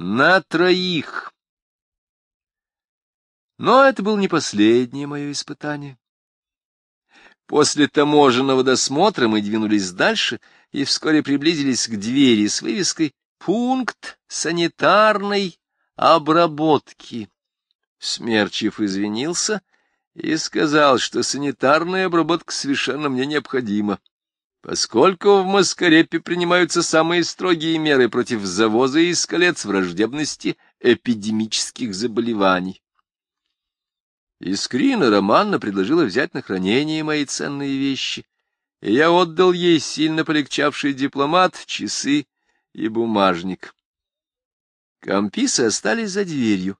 На троих. Но это было не последнее мое испытание. После таможенного досмотра мы двинулись дальше и вскоре приблизились к двери с вывеской «Пункт санитарной обработки». Смерчев извинился и сказал, что санитарная обработка совершенно мне необходима, поскольку в Маскарепе принимаются самые строгие меры против завоза из колец враждебности эпидемических заболеваний. Искрина Романна предложила взять на хранение мои ценные вещи, и я отдал ей сильно полегчавший дипломат, часы и бумажник. Комписы остались за дверью,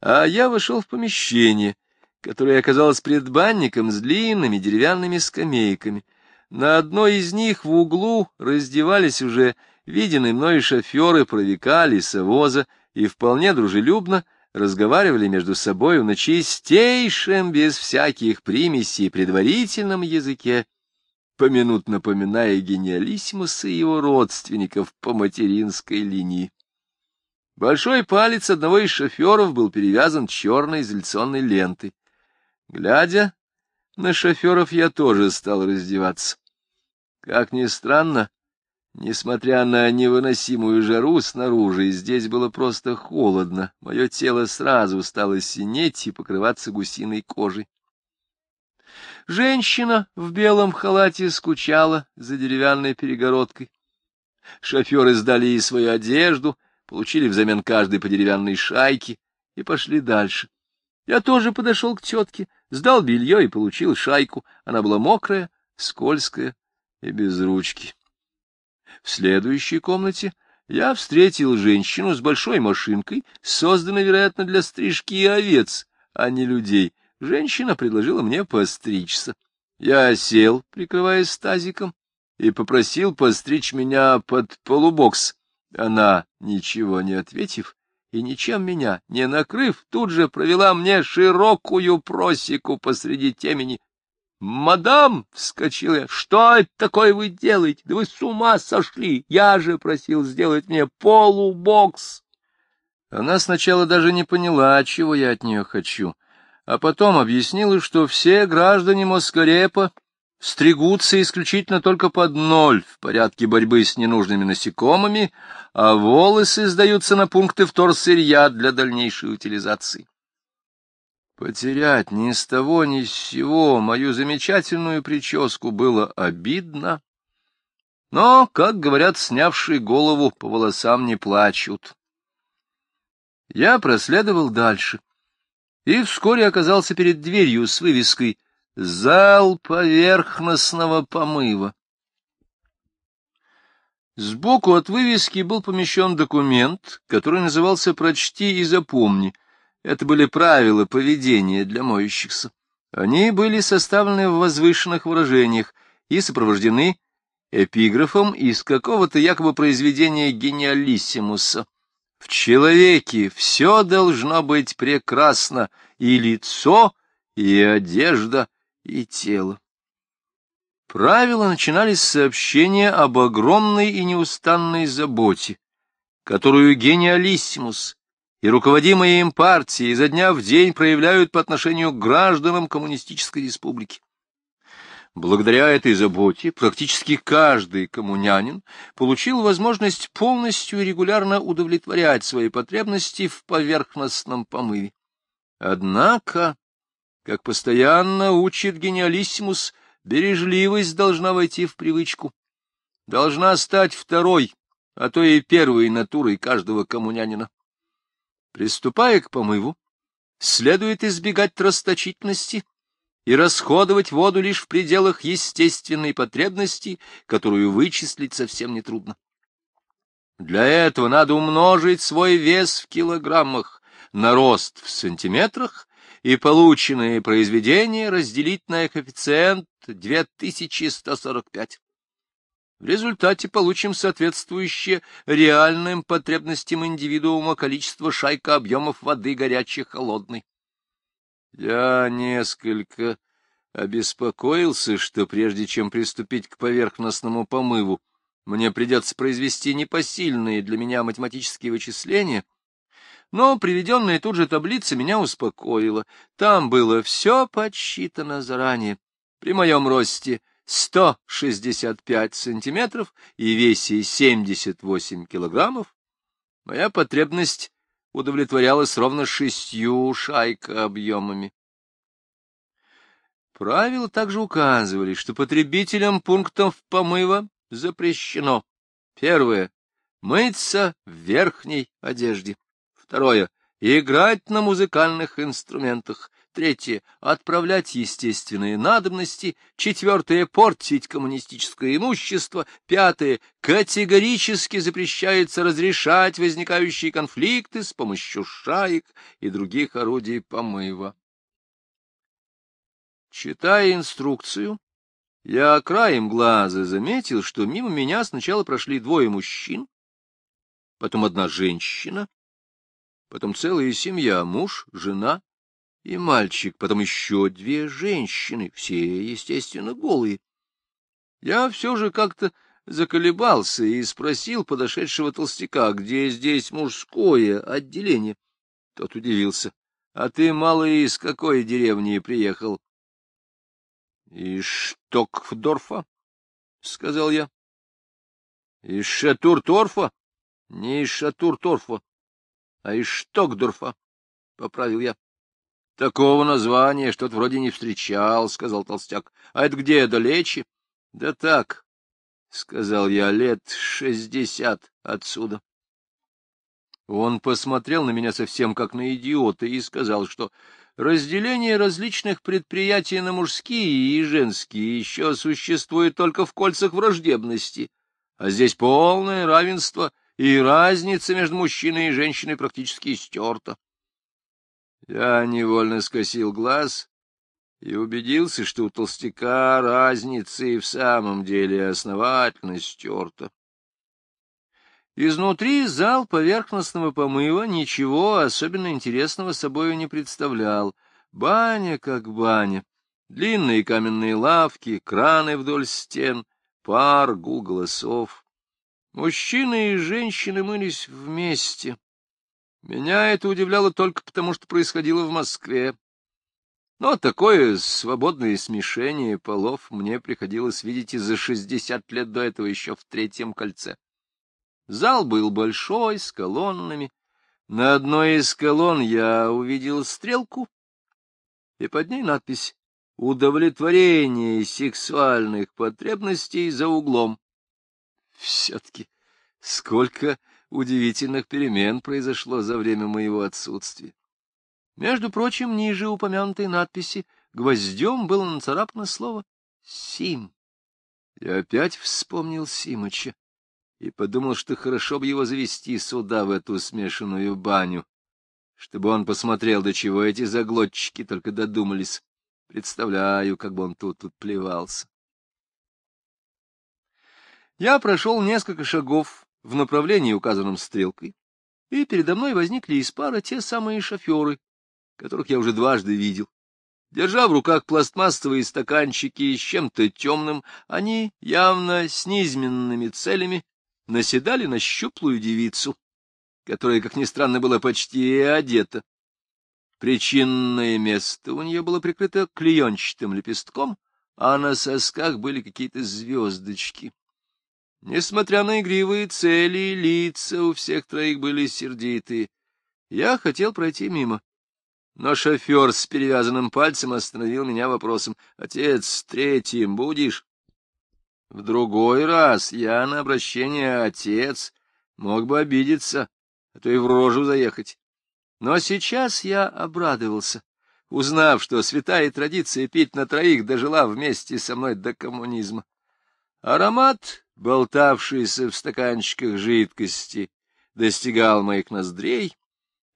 а я вошел в помещение, которое оказалось предбанником с длинными деревянными скамейками. На одной из них в углу раздевались уже виденные мною шоферы провика лесовоза и вполне дружелюбно разговаривали между собою на чистейшем, без всяких примесей, предварительном языке, поминутно поминая гениалиссимуса и его родственников по материнской линии. Большой палец одного из шоферов был перевязан черной изоляционной лентой. Глядя на шоферов, я тоже стал раздеваться. Как ни странно, Несмотря на невыносимую жару снаружи, здесь было просто холодно. Мое тело сразу стало синеть и покрываться гусиной кожей. Женщина в белом халате скучала за деревянной перегородкой. Шоферы сдали ей свою одежду, получили взамен каждой по деревянной шайке и пошли дальше. Я тоже подошел к тетке, сдал белье и получил шайку. Она была мокрая, скользкая и без ручки. В следующей комнате я встретил женщину с большой машинкой, созданной, вероятно, для стрижки овец, а не людей. Женщина предложила мне постричься. Я сел, прикрываясь тазиком, и попросил постричь меня под полубокс. Она, ничего не ответив и ничем меня не накрыв, тут же провела мне широкую просеку посреди темени, «Мадам!» — вскочил я. «Что это такое вы делаете? Да вы с ума сошли! Я же просил сделать мне полубокс!» Она сначала даже не поняла, чего я от нее хочу, а потом объяснила, что все граждане Москарепа стригутся исключительно только под ноль в порядке борьбы с ненужными насекомыми, а волосы сдаются на пункты вторсырья для дальнейшей утилизации. Потерять ни с того ни с сего мою замечательную прическу было обидно. Но, как говорят, снявшие голову по волосам не плачут. Я проследовал дальше и вскоре оказался перед дверью с вывеской «Зал поверхностного помыва». Сбоку от вывески был помещен документ, который назывался «Прочти и запомни», это были правила поведения для моющихся. Они были составлены в возвышенных выражениях и сопровождены эпиграфом из какого-то якобы произведения гениалиссимуса. В человеке все должно быть прекрасно, и лицо, и одежда, и тело. Правила начинались с сообщения об огромной и неустанной заботе, которую гениалиссимус и руководимые им партии изо дня в день проявляют по отношению к гражданам коммунистической республики. Благодаря этой заботе практически каждый коммунянин получил возможность полностью и регулярно удовлетворять свои потребности в поверхностном помыве. Однако, как постоянно учит гениалиссимус, бережливость должна войти в привычку, должна стать второй, а то и первой натурой каждого коммунянина. Приступая к помыву, следует избегать расточительности и расходовать воду лишь в пределах естественной потребности, которую вычислить совсем нетрудно. Для этого надо умножить свой вес в килограммах на рост в сантиметрах и полученные произведения разделить на коэффициент 2145. В результате получим соответствующее реальным потребностям индивидуума количество шайка объемов воды горячей холодной. Я несколько обеспокоился, что прежде чем приступить к поверхностному помыву, мне придется произвести непосильные для меня математические вычисления, но приведенная тут же таблица меня успокоила. Там было все подсчитано заранее. При моем росте 165 сантиметров и весе 78 килограммов моя потребность удовлетворялась ровно шестью шайка объемами. Правила также указывали, что потребителям пунктов помыва запрещено. Первое — мыться в верхней одежде. Второе — играть на музыкальных инструментах. Третье — отправлять естественные надобности. Четвертое — портить коммунистическое имущество. Пятое — категорически запрещается разрешать возникающие конфликты с помощью шаек и других орудий помыва. Читая инструкцию, я краем глаза заметил, что мимо меня сначала прошли двое мужчин, потом одна женщина, потом целая семья, муж, жена и мальчик, потом еще две женщины, все, естественно, голые. Я все же как-то заколебался и спросил подошедшего толстяка, где здесь мужское отделение. Тот удивился. — А ты, малый, из какой деревни приехал? — Из Штокфдорфа, — сказал я. — Из Шатурторфа? — Не из Шатурторфа, а из Штокдорфа, — поправил я. — Такого названия что-то вроде не встречал, — сказал толстяк. — А это где, далече? — Да так, — сказал я, — лет шестьдесят отсюда. Он посмотрел на меня совсем как на идиота и сказал, что Разделение различных предприятий на мужские и женские еще существует только в кольцах враждебности, а здесь полное равенство, и разница между мужчиной и женщиной практически стерта. Я невольно скосил глаз и убедился, что у толстяка разница и в самом деле основательно стерта. Изнутри зал поверхностного помыва ничего особенно интересного собою не представлял. Баня как баня. Длинные каменные лавки, краны вдоль стен, пар, гул голосов. Мужчины и женщины мылись вместе. Меня это удивляло только потому, что происходило в Москве. Но такое свободное смешение полов мне приходилось видеть и за шестьдесят лет до этого еще в третьем кольце. Зал был большой, с колоннами. На одной из колонн я увидел стрелку, и под ней надпись «Удовлетворение сексуальных потребностей за углом». Все-таки сколько удивительных перемен произошло за время моего отсутствия. Между прочим, ниже упомянутой надписи гвоздем было нацарапано слово «Сим». Я опять вспомнил Симыча и подумал, что хорошо бы его завести сюда, в эту смешанную баню, чтобы он посмотрел, до чего эти заглотчики только додумались. Представляю, как бы он тут тут плевался. Я прошел несколько шагов в направлении, указанном стрелкой, и передо мной возникли из пара те самые шоферы, которых я уже дважды видел. Держа в руках пластмассовые стаканчики с чем-то темным, они явно с низменными целями наседали на щуплую девицу, которая, как ни странно, была почти одета. Причинное место у нее было прикрыто клеенчатым лепестком, а на сосках были какие-то звездочки. Несмотря на игривые цели, лица у всех троих были сердитые. Я хотел пройти мимо. Но шофер с перевязанным пальцем остановил меня вопросом. — Отец, третьим будешь? В другой раз я на обращение отец мог бы обидеться, а то и в рожу заехать. Но сейчас я обрадовался, узнав, что святая традиция пить на троих дожила вместе со мной до коммунизма. Аромат, болтавшийся в стаканчиках жидкости, достигал моих ноздрей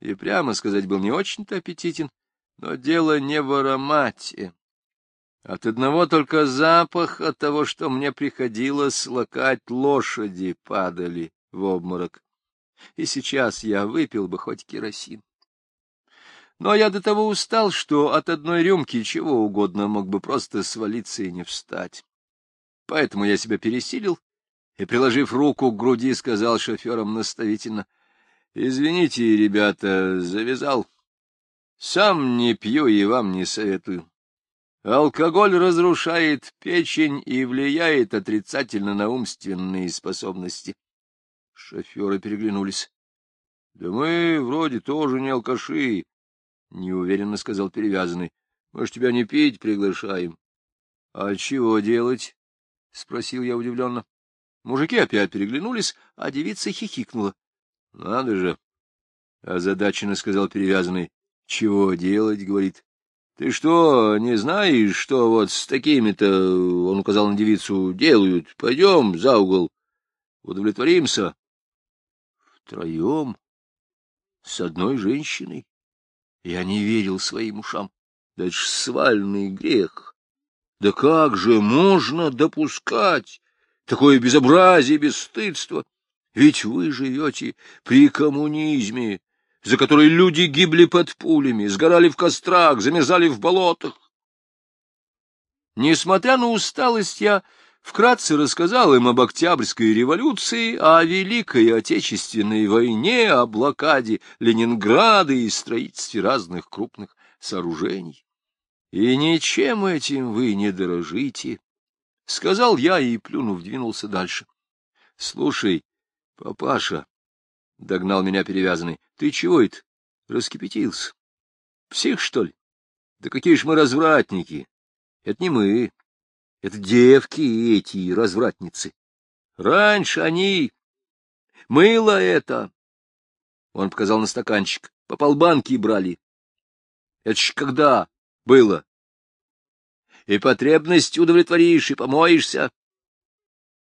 и, прямо сказать, был не очень-то аппетитен, но дело не в аромате. От одного только запаха того, что мне приходилось лакать, лошади падали в обморок. И сейчас я выпил бы хоть керосин. Но я до того устал, что от одной рюмки чего угодно мог бы просто свалиться и не встать. Поэтому я себя пересилил и, приложив руку к груди, сказал шоферам наставительно, — Извините, ребята, завязал. Сам не пью и вам не советую. Алкоголь разрушает печень и влияет отрицательно на умственные способности. Шоферы переглянулись. — Да мы вроде тоже не алкаши, — неуверенно сказал перевязанный. — Мы ж тебя не пить приглашаем. — А чего делать? — спросил я удивленно. Мужики опять переглянулись, а девица хихикнула. — Надо же! — озадаченно сказал перевязанный. — Чего делать? — говорит. — Ты что, не знаешь, что вот с такими-то, — он указал на девицу, — делают? Пойдем за угол. Удовлетворимся. Втроем? С одной женщиной? Я не верил своим ушам. Да это ж свальный грех. Да как же можно допускать такое безобразие, бесстыдство? Ведь вы живете при коммунизме, за который люди гибли под пулями, сгорали в кострах, замерзали в болотах. Несмотря на усталость, я вкратце рассказал им об Октябрьской революции, о Великой Отечественной войне, о блокаде Ленинграда и строительстве разных крупных сооружений. И ничем этим вы не дорожите, — сказал я и, плюнув, двинулся дальше. — Слушай, папаша, — догнал меня перевязанный, — ты чего это? Раскипятился. Псих, что ли? Да какие ж мы развратники! Это не мы, это девки эти, развратницы. Раньше они... Мыло это! Он показал на стаканчик. По полбанке брали. Это ж когда было? И потребность удовлетворишь, и помоешься.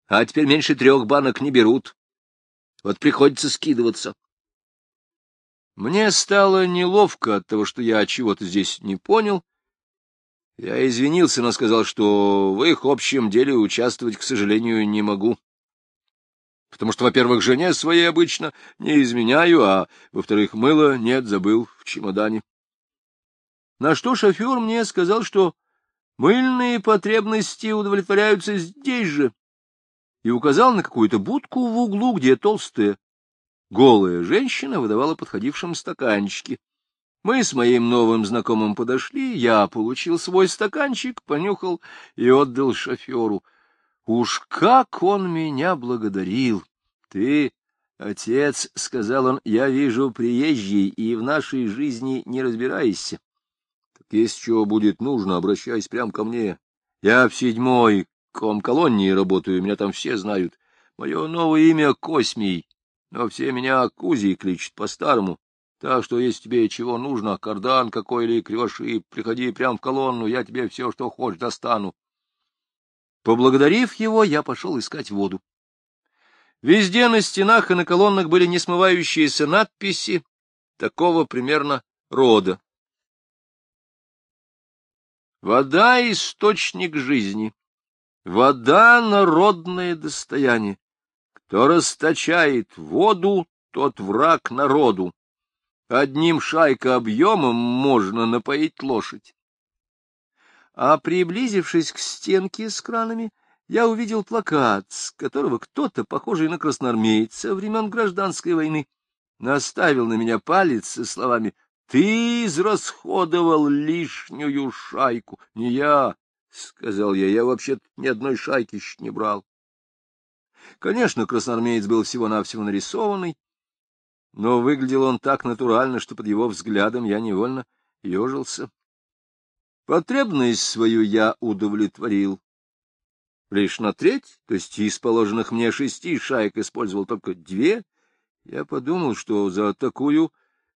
А теперь меньше трех банок не берут. Вот приходится скидываться. Мне стало неловко от того, что я чего-то здесь не понял. Я извинился, но сказал, что в их общем деле участвовать, к сожалению, не могу. Потому что, во-первых, жене своей обычно не изменяю, а, во-вторых, мыло нет, забыл в чемодане. На что шофер мне сказал, что мыльные потребности удовлетворяются здесь же, и указал на какую-то будку в углу, где толстая голая женщина выдавала подходившим стаканчики. Мы с моим новым знакомым подошли, я получил свой стаканчик, понюхал и отдал шоферу. Уж как он меня благодарил! Ты, отец, — сказал он, — я вижу приезжий и в нашей жизни не разбираешься. Так если чего будет нужно, обращайся прямо ко мне. Я в седьмой ком-колонии работаю, меня там все знают. Мое новое имя Космий, но все меня Кузей кличут по-старому. Так что, если тебе чего нужно, кардан какой или кривоши, приходи прямо в колонну, я тебе все, что хочешь, достану. Поблагодарив его, я пошел искать воду. Везде на стенах и на колоннах были несмывающиеся надписи такого примерно рода. Вода — источник жизни. Вода — народное достояние. Кто расточает воду, тот враг народу. Одним шайка объемом можно напоить лошадь. А приблизившись к стенке с кранами, я увидел плакат, с которого кто-то, похожий на красноармейца времен гражданской войны, наставил на меня палец со словами «Ты израсходовал лишнюю шайку». «Не я», — сказал я, — «я вообще ни одной шайки еще не брал». Конечно, красноармеец был всего-навсего нарисованный, но выглядел он так натурально, что под его взглядом я невольно ежился. Потребность свою я удовлетворил. Лишь на треть, то есть из положенных мне шести шаек использовал только две, я подумал, что за такую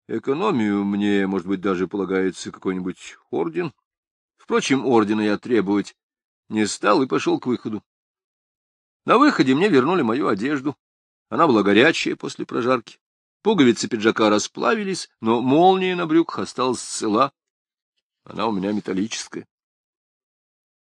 экономию мне, может быть, даже полагается какой-нибудь орден. Впрочем, ордена я требовать не стал и пошел к выходу. На выходе мне вернули мою одежду. Она была горячая после прожарки. Пуговицы пиджака расплавились, но молния на брюках осталась цела. Она у меня металлическая.